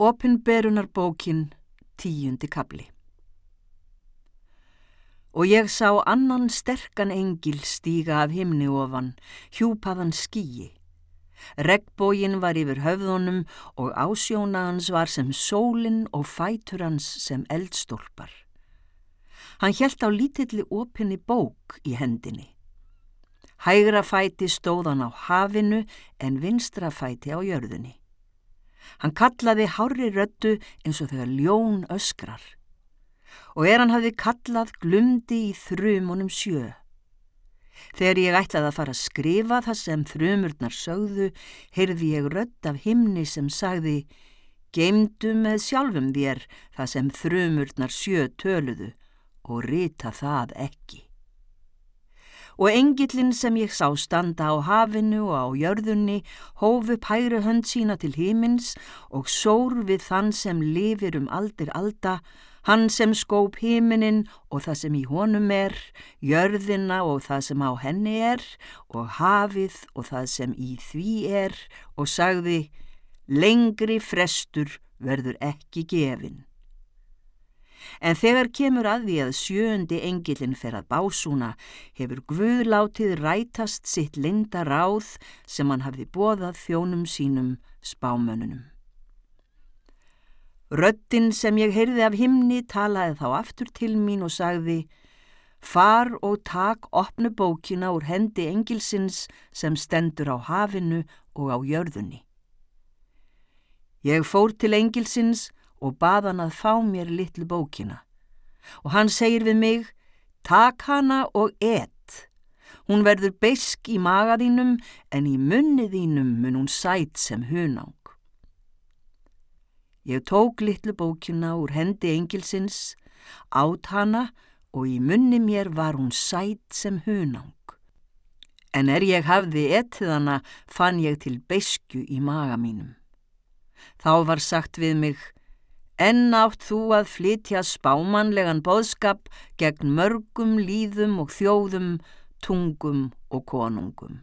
Opinberunarbókin tíundi kabli Og ég sá annan sterkan engil stíga af himni ofan, hjúpaðan skíi. Regnbógin var yfir höfðunum og ásjóna hans var sem sólinn og fætur hans sem eldstólpar. Hann hjælt á lítilli opinni bók í hendinni. Hægra fæti stóðan á hafinu en vinstra fæti á jörðunni. Hann kallaði hári röttu eins og þegar ljón öskrar. Og er hann hafði kallað glumdi í þrumunum sjö. Þegar ég ætlaði að fara að skrifa það sem þrumurnar sögðu, heyrði ég rött af himni sem sagði Geimdu með sjálfum þér það sem þrumurnar sjö töluðu og rita það ekki og engillin sem ég sá standa á hafinu og á jörðunni hóf upp hægri hönd sína til hímins og sór við þann sem lifir um aldir alda, hann sem skóp híminin og það sem í honum er, jörðina og það sem á henni er, og hafið og það sem í því er, og sagði, lengri frestur verður ekki gefin. En þegar kemur að því að sjöndi engilin fer að básúna hefur Guðlátið rætast sitt linda ráð sem hann hafði bóðað þjónum sínum spámönunum. Röttin sem ég heyrði af himni talaði þá aftur til mín og sagði Far og tak opnu bókina úr hendi engilsins sem stendur á hafinu og á jörðunni. Ég fór til engilsins og bað hann að fá mér litlu bókina. Og hann segir við mig, tak hana og et. Hún verður beisk í magaðínum en í munniðínum mun hún sætt sem hunang. Ég tók litlu bókina úr hendi engilsins, átt hana og í munni mér var hún sætt sem hunang. En er ég hafði etið hana fann ég til beisku í maga mínum. Þá var sagt við mig, Enn átt þú að flytja spámanlegan boðskap gegn mörgum líðum og þjóðum, tungum og konungum.